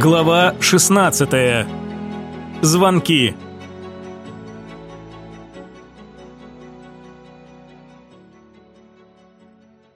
Глава 16. Звонки.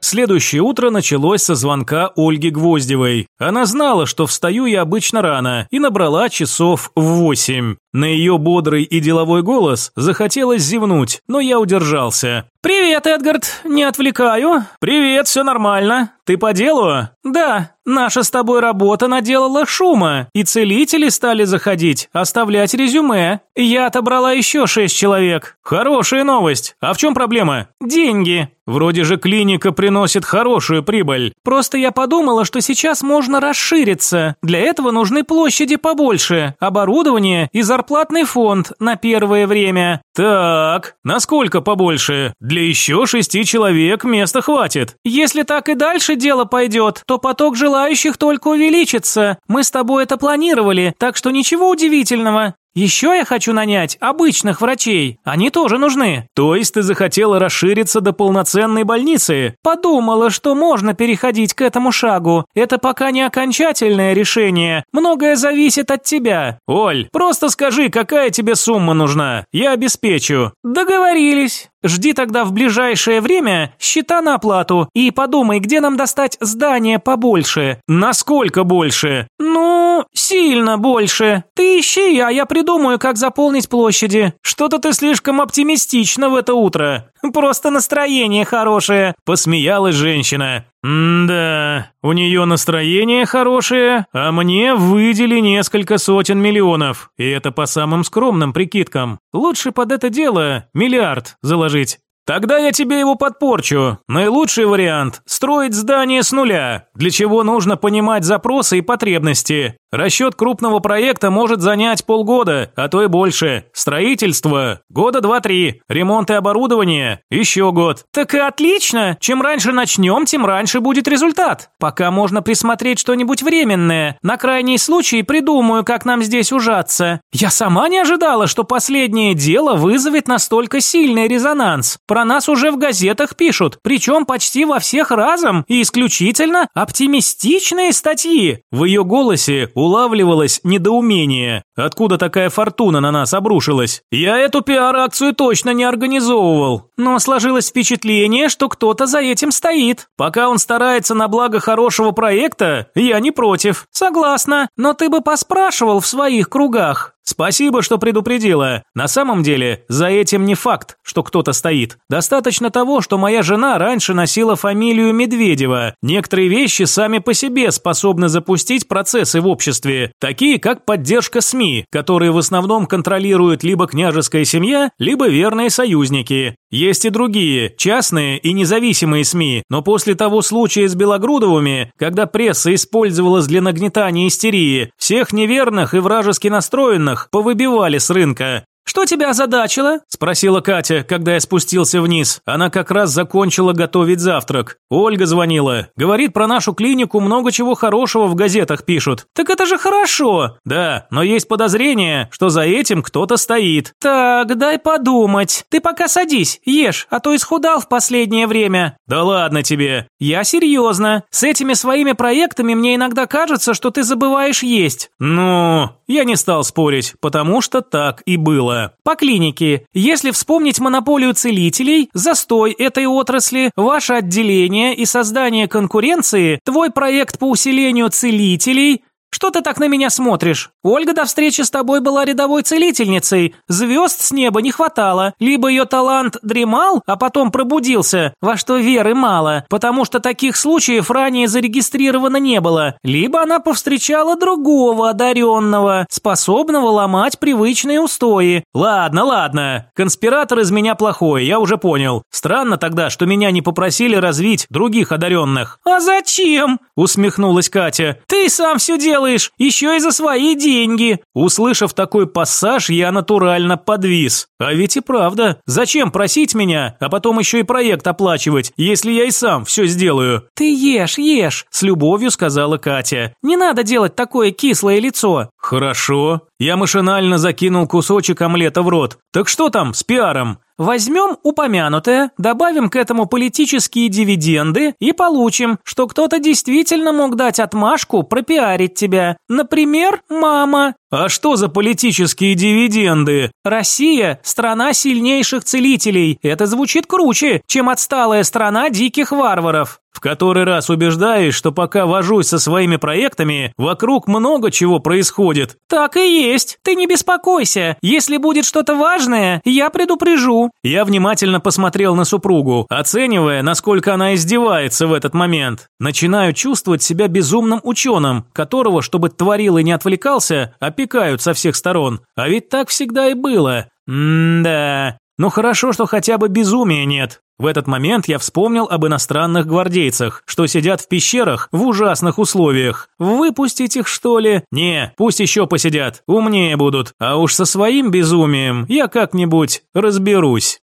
Следующее утро началось со звонка Ольги Гвоздевой. Она знала, что встаю я обычно рано, и набрала часов в восемь. На ее бодрый и деловой голос захотелось зевнуть, но я удержался. «Привет, Эдгард, не отвлекаю?» «Привет, все нормально. Ты по делу?» «Да, наша с тобой работа наделала шума, и целители стали заходить, оставлять резюме. Я отобрала еще шесть человек. Хорошая новость. А в чем проблема?» «Деньги. Вроде же клиника приносит хорошую прибыль. Просто я подумала, что сейчас можно расшириться. Для этого нужны площади побольше, оборудование и зарплатный фонд на первое время». «Так, насколько побольше?» Для еще шести человек места хватит. Если так и дальше дело пойдет, то поток желающих только увеличится. Мы с тобой это планировали, так что ничего удивительного. Еще я хочу нанять обычных врачей. Они тоже нужны. То есть ты захотела расшириться до полноценной больницы? Подумала, что можно переходить к этому шагу. Это пока не окончательное решение. Многое зависит от тебя. Оль, просто скажи, какая тебе сумма нужна. Я обеспечу. Договорились. Жди тогда в ближайшее время счета на оплату и подумай, где нам достать здание побольше. Насколько больше? Ну, сильно больше. Ты ищи, а я придумаю, как заполнить площади. Что-то ты слишком оптимистично в это утро. Просто настроение хорошее, посмеялась женщина. «Да, у нее настроение хорошее, а мне выдели несколько сотен миллионов, и это по самым скромным прикидкам. Лучше под это дело миллиард заложить». Тогда я тебе его подпорчу. Наилучший вариант – строить здание с нуля, для чего нужно понимать запросы и потребности. Расчет крупного проекта может занять полгода, а то и больше. Строительство – года два-три. Ремонт и оборудование – еще год. Так и отлично. Чем раньше начнем, тем раньше будет результат. Пока можно присмотреть что-нибудь временное. На крайний случай придумаю, как нам здесь ужаться. Я сама не ожидала, что последнее дело вызовет настолько сильный резонанс. Про нас уже в газетах пишут, причем почти во всех разом и исключительно оптимистичные статьи. В ее голосе улавливалось недоумение. Откуда такая фортуна на нас обрушилась? Я эту пиар-акцию точно не организовывал. Но сложилось впечатление, что кто-то за этим стоит. Пока он старается на благо хорошего проекта, я не против. Согласна, но ты бы поспрашивал в своих кругах. Спасибо, что предупредила. На самом деле, за этим не факт, что кто-то стоит. Достаточно того, что моя жена раньше носила фамилию Медведева. Некоторые вещи сами по себе способны запустить процессы в обществе, такие как поддержка СМИ, которые в основном контролируют либо княжеская семья, либо верные союзники. Есть и другие, частные и независимые СМИ, но после того случая с Белогрудовыми, когда пресса использовалась для нагнетания истерии, всех неверных и вражески настроенных повыбивали с рынка. «Что тебя озадачило?» – спросила Катя, когда я спустился вниз. Она как раз закончила готовить завтрак. Ольга звонила. Говорит, про нашу клинику много чего хорошего в газетах пишут. «Так это же хорошо!» «Да, но есть подозрение, что за этим кто-то стоит». «Так, дай подумать. Ты пока садись, ешь, а то исхудал в последнее время». «Да ладно тебе». «Я серьезно. С этими своими проектами мне иногда кажется, что ты забываешь есть». «Ну...» Я не стал спорить, потому что так и было. По клинике, если вспомнить монополию целителей, застой этой отрасли, ваше отделение и создание конкуренции, твой проект по усилению целителей – что ты так на меня смотришь? Ольга до встречи с тобой была рядовой целительницей. Звезд с неба не хватало. Либо ее талант дремал, а потом пробудился, во что веры мало, потому что таких случаев ранее зарегистрировано не было. Либо она повстречала другого одаренного, способного ломать привычные устои. Ладно, ладно. Конспиратор из меня плохой, я уже понял. Странно тогда, что меня не попросили развить других одаренных. А зачем? Усмехнулась Катя. Ты сам все делаешь делаешь, еще и за свои деньги!» Услышав такой пассаж, я натурально подвис. А ведь и правда, зачем просить меня, а потом еще и проект оплачивать, если я и сам все сделаю? «Ты ешь, ешь!» – с любовью сказала Катя. «Не надо делать такое кислое лицо!» Хорошо. Я машинально закинул кусочек омлета в рот. Так что там с пиаром? Возьмем упомянутое, добавим к этому политические дивиденды и получим, что кто-то действительно мог дать отмашку пропиарить тебя. Например, мама. А что за политические дивиденды? Россия – страна сильнейших целителей. Это звучит круче, чем отсталая страна диких варваров. В который раз убеждаюсь, что пока вожусь со своими проектами, вокруг много чего происходит. Так и есть. Ты не беспокойся. Если будет что-то важное, я предупрежу. Я внимательно посмотрел на супругу, оценивая, насколько она издевается в этот момент. Начинаю чувствовать себя безумным ученым, которого, чтобы творил и не отвлекался, опекают со всех сторон. А ведь так всегда и было. М-да. Ну хорошо, что хотя бы безумия нет. В этот момент я вспомнил об иностранных гвардейцах, что сидят в пещерах в ужасных условиях. Выпустить их, что ли? Не, пусть еще посидят, умнее будут. А уж со своим безумием я как-нибудь разберусь.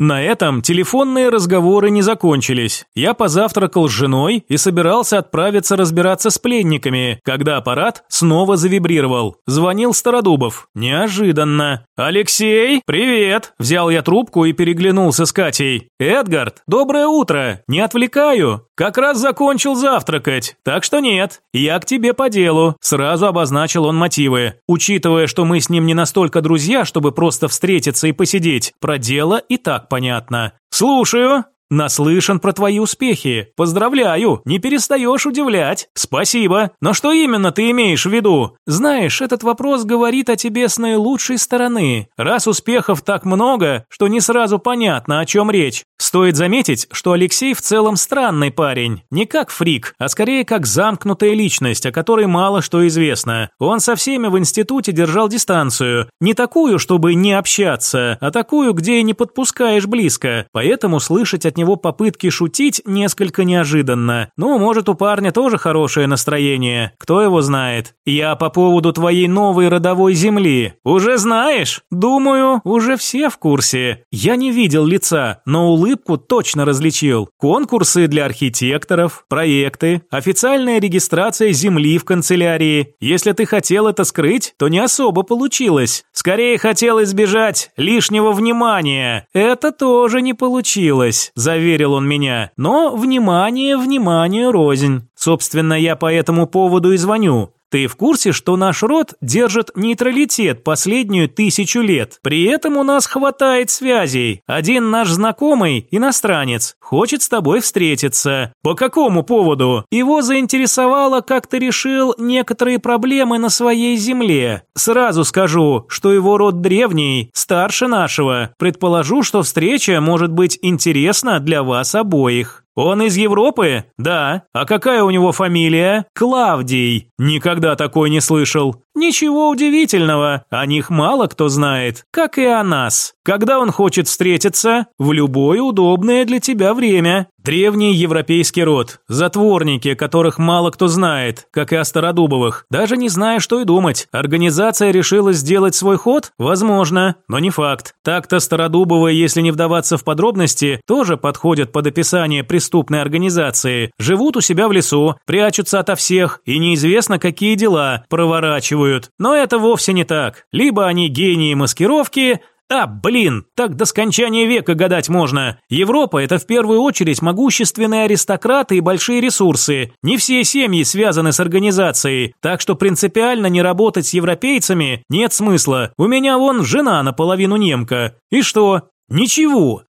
На этом телефонные разговоры не закончились. Я позавтракал с женой и собирался отправиться разбираться с пленниками, когда аппарат снова завибрировал. Звонил Стародубов. Неожиданно. «Алексей, привет!» Взял я трубку и переглянулся с Катей. «Эдгард, доброе утро! Не отвлекаю? Как раз закончил завтракать, так что нет. Я к тебе по делу». Сразу обозначил он мотивы. Учитывая, что мы с ним не настолько друзья, чтобы просто встретиться и посидеть, про дело и так понятно. «Слушаю». «Наслышан про твои успехи. Поздравляю, не перестаешь удивлять. Спасибо. Но что именно ты имеешь в виду? Знаешь, этот вопрос говорит о тебе с наилучшей стороны. Раз успехов так много, что не сразу понятно, о чем речь. Стоит заметить, что Алексей в целом странный парень. Не как фрик, а скорее как замкнутая личность, о которой мало что известно. Он со всеми в институте держал дистанцию. Не такую, чтобы не общаться, а такую, где не подпускаешь близко. Поэтому слышать от него попытки шутить несколько неожиданно. Ну, может, у парня тоже хорошее настроение. Кто его знает? Я по поводу твоей новой родовой земли. Уже знаешь? Думаю, уже все в курсе. Я не видел лица, но улыбку точно различил. Конкурсы для архитекторов, проекты, официальная регистрация земли в канцелярии. Если ты хотел это скрыть, то не особо получилось. Скорее хотел избежать лишнего внимания. Это тоже не получилось заверил он меня. Но внимание, внимание, рознь. Собственно, я по этому поводу и звоню. Ты в курсе, что наш род держит нейтралитет последнюю тысячу лет? При этом у нас хватает связей. Один наш знакомый, иностранец, хочет с тобой встретиться. По какому поводу? Его заинтересовало, как ты решил некоторые проблемы на своей земле. Сразу скажу, что его род древний, старше нашего. Предположу, что встреча может быть интересна для вас обоих. «Он из Европы?» «Да. А какая у него фамилия?» «Клавдий». «Никогда такой не слышал». «Ничего удивительного. О них мало кто знает. Как и о нас. Когда он хочет встретиться? В любое удобное для тебя время. Древний европейский род, затворники, которых мало кто знает, как и о Стародубовых. Даже не зная, что и думать. Организация решила сделать свой ход? Возможно, но не факт. Так-то Стародубовые, если не вдаваться в подробности, тоже подходят под описание преступной организации. Живут у себя в лесу, прячутся ото всех и неизвестно какие дела проворачивают. Но это вовсе не так. Либо они гении маскировки, а, блин, так до скончания века гадать можно. Европа – это в первую очередь могущественные аристократы и большие ресурсы. Не все семьи связаны с организацией, так что принципиально не работать с европейцами нет смысла. У меня вон жена наполовину немка. И что? Ничего.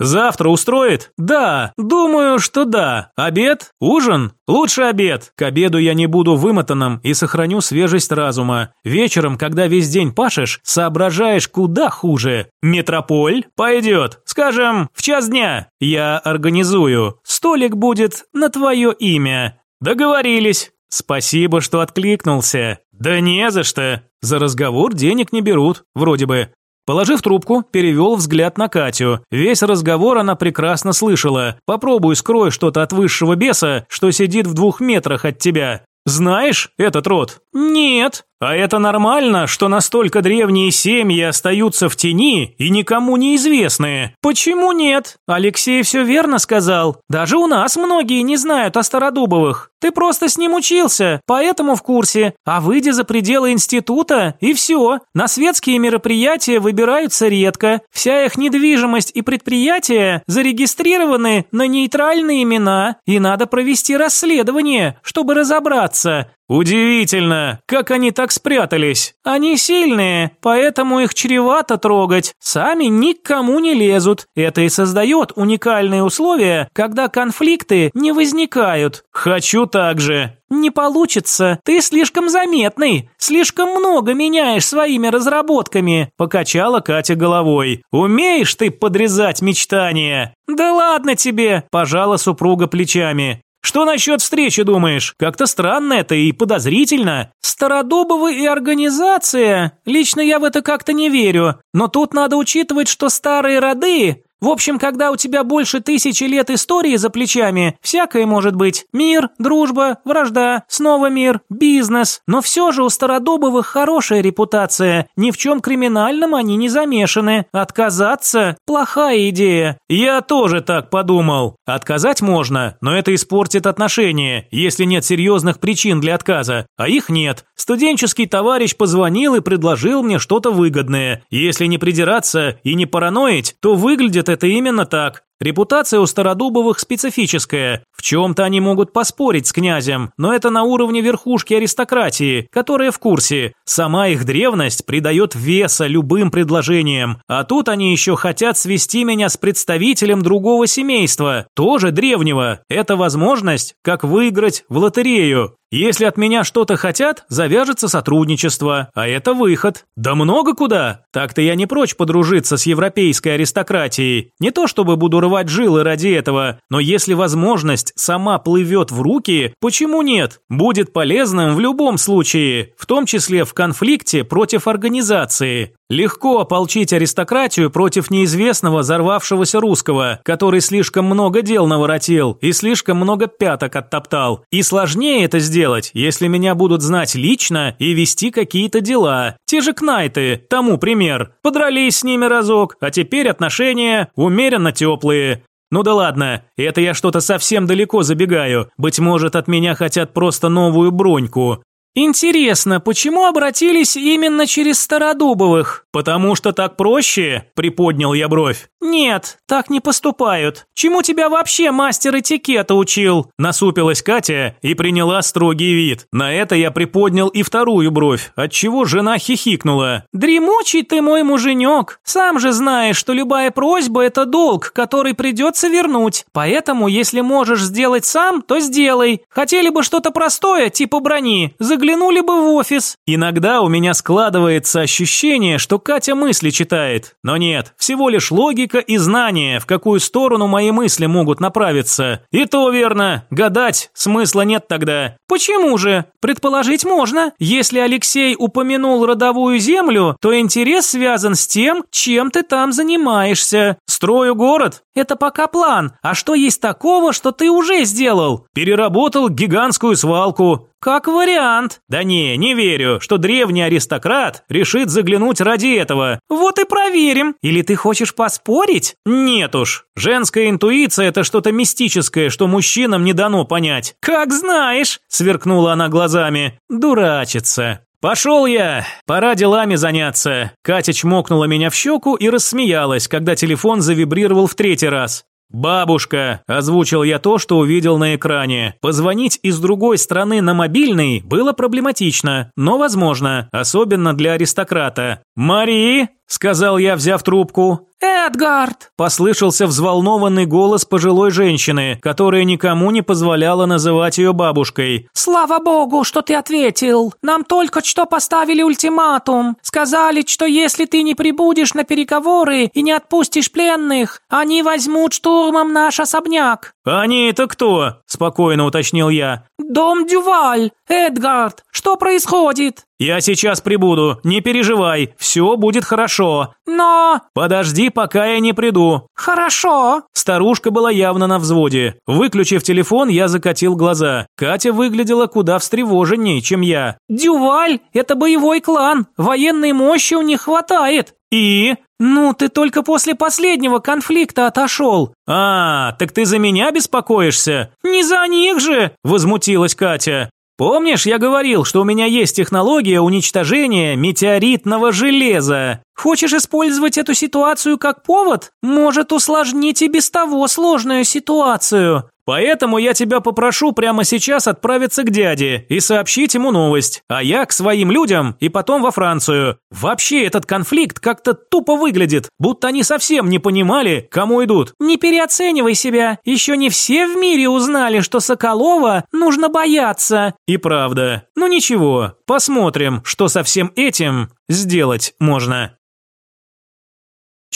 Завтра устроит? Да, думаю, что да. Обед? Ужин? Лучше обед. К обеду я не буду вымотанным и сохраню свежесть разума. Вечером, когда весь день пашешь, соображаешь куда хуже. Метрополь? Пойдет. Скажем, в час дня. Я организую. Столик будет на твое имя. Договорились. Спасибо, что откликнулся. Да не за что. За разговор денег не берут, вроде бы. Положив трубку, перевел взгляд на Катю. Весь разговор она прекрасно слышала. Попробуй скрой что-то от высшего беса, что сидит в двух метрах от тебя. Знаешь этот род? Нет. А это нормально, что настолько древние семьи остаются в тени и никому не известные? Почему нет? Алексей все верно сказал. Даже у нас многие не знают о Стародубовых. Ты просто с ним учился, поэтому в курсе. А выйди за пределы института, и все. На светские мероприятия выбираются редко. Вся их недвижимость и предприятия зарегистрированы на нейтральные имена, и надо провести расследование, чтобы разобраться, Удивительно, как они так спрятались. Они сильные, поэтому их чревато трогать. Сами никому не лезут. Это и создает уникальные условия, когда конфликты не возникают. Хочу так же. Не получится. Ты слишком заметный. Слишком много меняешь своими разработками, покачала Катя головой. Умеешь ты подрезать мечтания? Да ладно тебе, пожала супруга плечами. Что насчет встречи, думаешь? Как-то странно это и подозрительно. Стародубовы и организация? Лично я в это как-то не верю. Но тут надо учитывать, что старые роды в общем, когда у тебя больше тысячи лет истории за плечами, всякое может быть. Мир, дружба, вражда, снова мир, бизнес. Но все же у Стародубовых хорошая репутация. Ни в чем криминальном они не замешаны. Отказаться – плохая идея. Я тоже так подумал. Отказать можно, но это испортит отношения, если нет серьезных причин для отказа. А их нет. Студенческий товарищ позвонил и предложил мне что-то выгодное. Если не придираться и не параноить, то выглядит это именно так. Репутация у Стародубовых специфическая. В чем-то они могут поспорить с князем, но это на уровне верхушки аристократии, которая в курсе. Сама их древность придает веса любым предложениям. А тут они еще хотят свести меня с представителем другого семейства, тоже древнего. Это возможность, как выиграть в лотерею. Если от меня что-то хотят, завяжется сотрудничество, а это выход. Да много куда. Так-то я не прочь подружиться с европейской аристократией. Не то чтобы буду рвать жилы ради этого, но если возможность сама плывет в руки, почему нет? Будет полезным в любом случае, в том числе в конфликте против организации. Легко ополчить аристократию против неизвестного взорвавшегося русского, который слишком много дел наворотил и слишком много пяток оттоптал. И сложнее это сделать, если меня будут знать лично и вести какие-то дела. Те же Кнайты, тому пример. Подрались с ними разок, а теперь отношения умеренно теплые. Ну да ладно, это я что-то совсем далеко забегаю. Быть может, от меня хотят просто новую броньку. «Интересно, почему обратились именно через Стародубовых?» «Потому что так проще?» – приподнял я бровь. «Нет, так не поступают. Чему тебя вообще мастер этикета учил?» Насупилась Катя и приняла строгий вид. На это я приподнял и вторую бровь, отчего жена хихикнула. «Дремучий ты мой муженек. Сам же знаешь, что любая просьба – это долг, который придется вернуть. Поэтому, если можешь сделать сам, то сделай. Хотели бы что-то простое, типа брони, заглянули бы в офис. Иногда у меня складывается ощущение, что Катя мысли читает. Но нет, всего лишь логика и знание, в какую сторону мои мысли могут направиться. И то верно, гадать смысла нет тогда. Почему же? Предположить можно. Если Алексей упомянул родовую землю, то интерес связан с тем, чем ты там занимаешься. Строю город? Это пока план. А что есть такого, что ты уже сделал? Переработал гигантскую свалку. Как вариант. Да не, не верю, что древний аристократ решит заглянуть ради этого. Вот и проверим. Или ты хочешь поспорить? Нет уж. Женская интуиция – это что-то мистическое, что мужчинам не дано понять. Как знаешь, сверкнула она глазами. Дурачится. «Пошел я! Пора делами заняться!» Катя чмокнула меня в щеку и рассмеялась, когда телефон завибрировал в третий раз. «Бабушка», – озвучил я то, что увидел на экране. Позвонить из другой страны на мобильный было проблематично, но возможно, особенно для аристократа. «Мари!» – сказал я, взяв трубку. «Эдгард!» – послышался взволнованный голос пожилой женщины, которая никому не позволяла называть ее бабушкой. «Слава богу, что ты ответил! Нам только что поставили ультиматум. Сказали, что если ты не прибудешь на переговоры и не отпустишь пленных, они возьмут штурмом наш особняк. «Они это кто?» – спокойно уточнил я. «Дом Дюваль! Эдгард, что происходит?» «Я сейчас прибуду, не переживай, все будет хорошо». «Но...» «Подожди, пока я не приду». «Хорошо». Старушка была явно на взводе. Выключив телефон, я закатил глаза. Катя выглядела куда встревоженней, чем я. «Дюваль – это боевой клан, военной мощи у них хватает». «И?» «Ну, ты только после последнего конфликта отошел». «А, так ты за меня беспокоишься?» «Не за них же!» – возмутилась Катя. Помнишь, я говорил, что у меня есть технология уничтожения метеоритного железа? Хочешь использовать эту ситуацию как повод? Может усложнить и без того сложную ситуацию. Поэтому я тебя попрошу прямо сейчас отправиться к дяде и сообщить ему новость, а я к своим людям и потом во Францию. Вообще этот конфликт как-то тупо выглядит, будто они совсем не понимали, кому идут. Не переоценивай себя, еще не все в мире узнали, что Соколова нужно бояться. И правда. Ну ничего, посмотрим, что со всем этим сделать можно.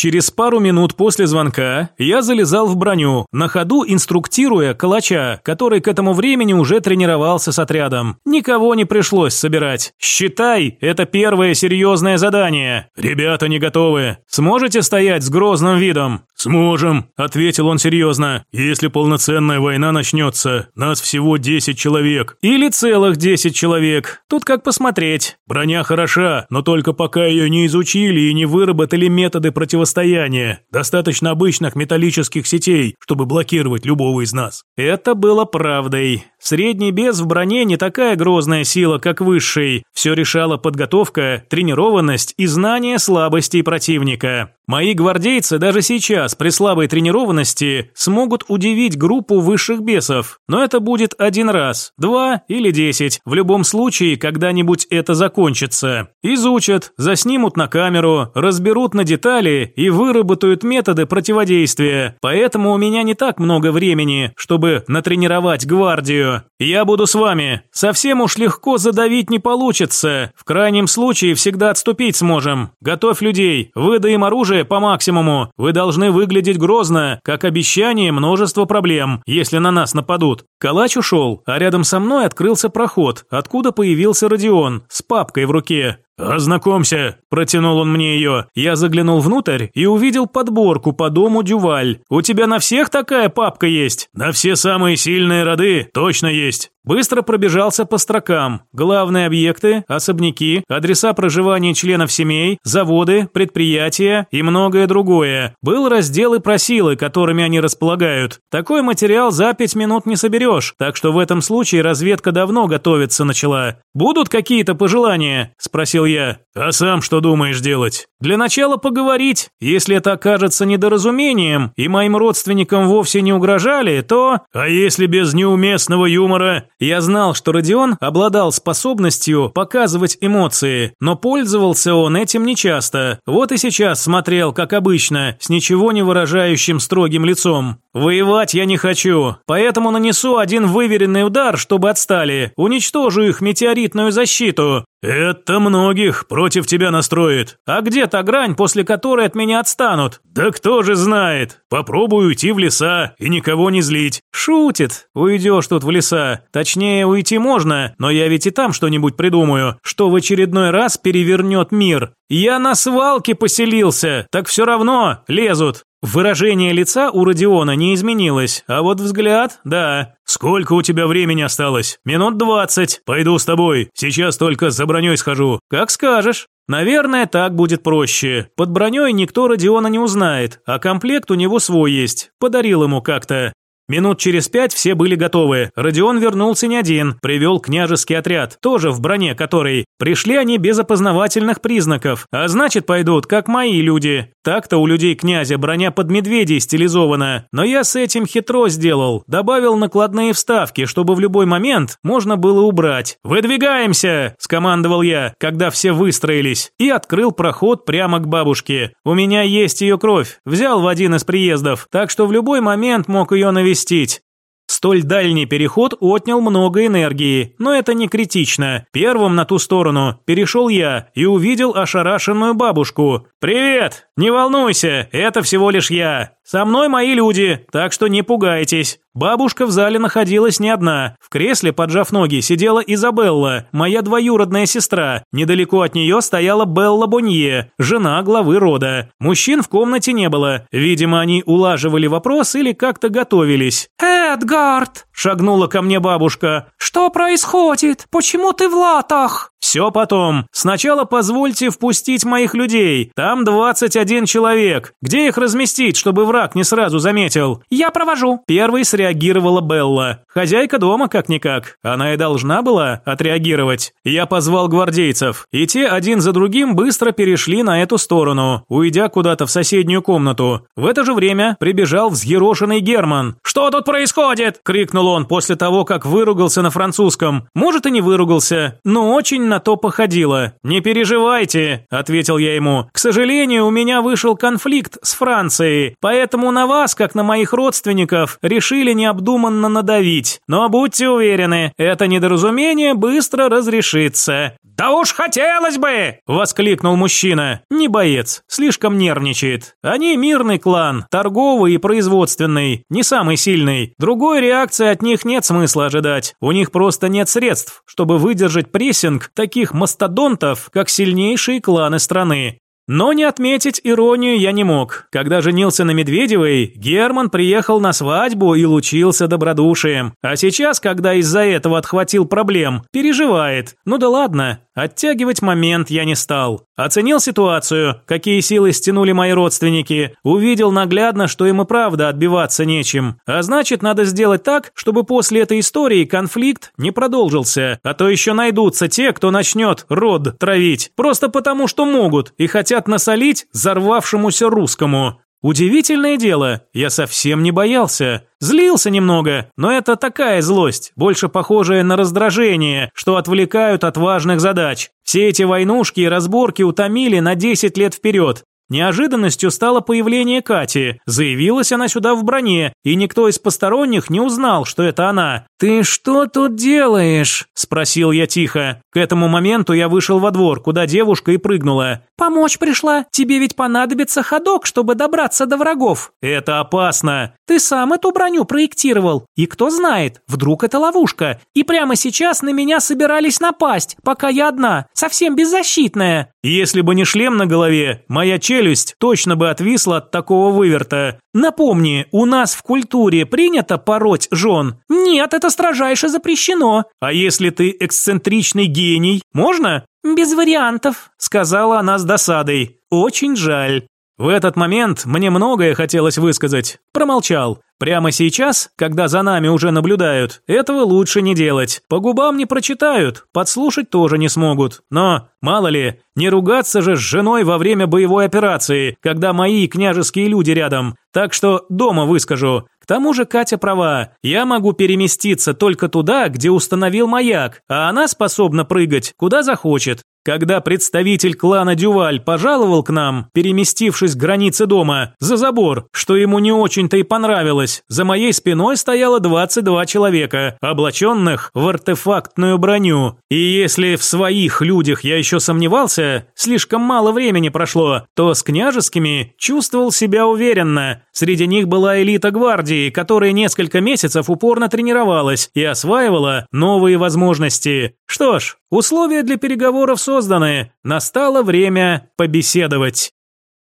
Через пару минут после звонка я залезал в броню, на ходу инструктируя калача, который к этому времени уже тренировался с отрядом. Никого не пришлось собирать. Считай, это первое серьезное задание. Ребята не готовы. Сможете стоять с грозным видом? Сможем, ответил он серьезно. Если полноценная война начнется, нас всего 10 человек. Или целых 10 человек. Тут как посмотреть. Броня хороша, но только пока ее не изучили и не выработали методы противостояния. Достаточно обычных металлических сетей, чтобы блокировать любого из нас. Это было правдой. Средний без в броне не такая грозная сила, как высший. Все решала подготовка, тренированность и знание слабостей противника. Мои гвардейцы даже сейчас, при слабой тренированности, смогут удивить группу высших бесов. Но это будет один раз, два или десять. В любом случае, когда-нибудь это закончится. Изучат, заснимут на камеру, разберут на детали и выработают методы противодействия. Поэтому у меня не так много времени, чтобы натренировать гвардию. Я буду с вами. Совсем уж легко задавить не получится. В крайнем случае всегда отступить сможем. Готовь людей, выдай оружие по максимуму. Вы должны выглядеть грозно, как обещание множество проблем, если на нас нападут. Калач ушел, а рядом со мной открылся проход, откуда появился Родион с папкой в руке. «Ознакомься», – протянул он мне ее. Я заглянул внутрь и увидел подборку по дому Дюваль. «У тебя на всех такая папка есть?» «На все самые сильные роды точно есть». Быстро пробежался по строкам. Главные объекты, особняки, адреса проживания членов семей, заводы, предприятия и многое другое. Был раздел и про силы, которыми они располагают. Такой материал за пять минут не соберешь, так что в этом случае разведка давно готовиться начала. «Будут какие-то пожелания?» – спросил я. «А сам что думаешь делать?» «Для начала поговорить. Если это окажется недоразумением, и моим родственникам вовсе не угрожали, то...» «А если без неуместного юмора?» Я знал, что Родион обладал способностью показывать эмоции, но пользовался он этим нечасто. Вот и сейчас смотрел, как обычно, с ничего не выражающим строгим лицом. «Воевать я не хочу, поэтому нанесу один выверенный удар, чтобы отстали. Уничтожу их метеоритную защиту. «Это многих против тебя настроит. А где та грань, после которой от меня отстанут? Да кто же знает. Попробую уйти в леса и никого не злить». «Шутит. Уйдешь тут в леса. Точнее, уйти можно, но я ведь и там что-нибудь придумаю, что в очередной раз перевернет мир. Я на свалке поселился, так все равно лезут. Выражение лица у Родиона не изменилось, а вот взгляд – да. «Сколько у тебя времени осталось?» «Минут двадцать. Пойду с тобой. Сейчас только за броней схожу». «Как скажешь». Наверное, так будет проще. Под броней никто Родиона не узнает, а комплект у него свой есть. Подарил ему как-то. Минут через пять все были готовы. Родион вернулся не один, привел княжеский отряд, тоже в броне который. Пришли они без опознавательных признаков, а значит пойдут, как мои люди. Так-то у людей князя броня под медведей стилизована, но я с этим хитро сделал, добавил накладные вставки, чтобы в любой момент можно было убрать. «Выдвигаемся!» – скомандовал я, когда все выстроились, и открыл проход прямо к бабушке. У меня есть ее кровь, взял в один из приездов, так что в любой момент мог ее навести навестить. Столь дальний переход отнял много энергии, но это не критично. Первым на ту сторону перешел я и увидел ошарашенную бабушку. «Привет! Не волнуйся, это всего лишь я. Со мной мои люди, так что не пугайтесь». Бабушка в зале находилась не одна. В кресле, поджав ноги, сидела Изабелла, моя двоюродная сестра. Недалеко от нее стояла Белла Бонье, жена главы рода. Мужчин в комнате не было. Видимо, они улаживали вопрос или как-то готовились. «Эдгард!» – шагнула ко мне бабушка. «Что происходит? Почему ты в латах?» «Все потом. Сначала позвольте впустить моих людей. Там 21 человек. Где их разместить, чтобы враг не сразу заметил?» «Я провожу». Первый среагировала Белла. Хозяйка дома как-никак. Она и должна была отреагировать. Я позвал гвардейцев. И те один за другим быстро перешли на эту сторону, уйдя куда-то в соседнюю комнату. В это же время прибежал взъерошенный Герман. «Что тут происходит?» – крикнул он после того, как выругался на французском. Может и не выругался, но очень на то походило. «Не переживайте», – ответил я ему. «К сожалению, у меня вышел конфликт с Францией, поэтому на вас, как на моих родственников, решили необдуманно надавить. Но будьте уверены, это недоразумение быстро разрешится». «Да уж хотелось бы!» – воскликнул мужчина. Не боец, слишком нервничает. Они мирный клан, торговый и производственный, не самый сильный. Другой реакции от них нет смысла ожидать. У них просто нет средств, чтобы выдержать прессинг таких мастодонтов, как сильнейшие кланы страны. Но не отметить иронию я не мог. Когда женился на Медведевой, Герман приехал на свадьбу и лучился добродушием. А сейчас, когда из-за этого отхватил проблем, переживает. Ну да ладно, оттягивать момент я не стал. Оценил ситуацию, какие силы стянули мои родственники, увидел наглядно, что им и правда отбиваться нечем. А значит, надо сделать так, чтобы после этой истории конфликт не продолжился. А то еще найдутся те, кто начнет род травить. Просто потому, что могут и хотят насолить взорвавшемуся русскому. Удивительное дело, я совсем не боялся. Злился немного, но это такая злость, больше похожая на раздражение, что отвлекают от важных задач. Все эти войнушки и разборки утомили на 10 лет вперед. Неожиданностью стало появление Кати. Заявилась она сюда в броне, и никто из посторонних не узнал, что это она. «Ты что тут делаешь?» – спросил я тихо. К этому моменту я вышел во двор, куда девушка и прыгнула. «Помочь пришла. Тебе ведь понадобится ходок, чтобы добраться до врагов». «Это опасно». «Ты сам эту броню проектировал. И кто знает, вдруг это ловушка. И прямо сейчас на меня собирались напасть, пока я одна, совсем беззащитная». «Если бы не шлем на голове, моя челюсть точно бы отвисла от такого выверта. Напомни, у нас в культуре принято пороть жен?» «Нет, это строжайше запрещено». «А если ты эксцентричный гений, можно?» «Без вариантов», — сказала она с досадой. «Очень жаль». В этот момент мне многое хотелось высказать. Промолчал. Прямо сейчас, когда за нами уже наблюдают, этого лучше не делать. По губам не прочитают, подслушать тоже не смогут. Но, мало ли, не ругаться же с женой во время боевой операции, когда мои княжеские люди рядом. Так что дома выскажу. К тому же Катя права. Я могу переместиться только туда, где установил маяк, а она способна прыгать, куда захочет. Когда представитель клана Дюваль пожаловал к нам, переместившись к границе дома, за забор, что ему не очень-то и понравилось, за моей спиной стояло 22 человека, облаченных в артефактную броню. И если в своих людях я еще сомневался, слишком мало времени прошло, то с княжескими чувствовал себя уверенно. Среди них была элита гвардии, которая несколько месяцев упорно тренировалась и осваивала новые возможности. Что ж, условия для переговоров созданы, настало время побеседовать.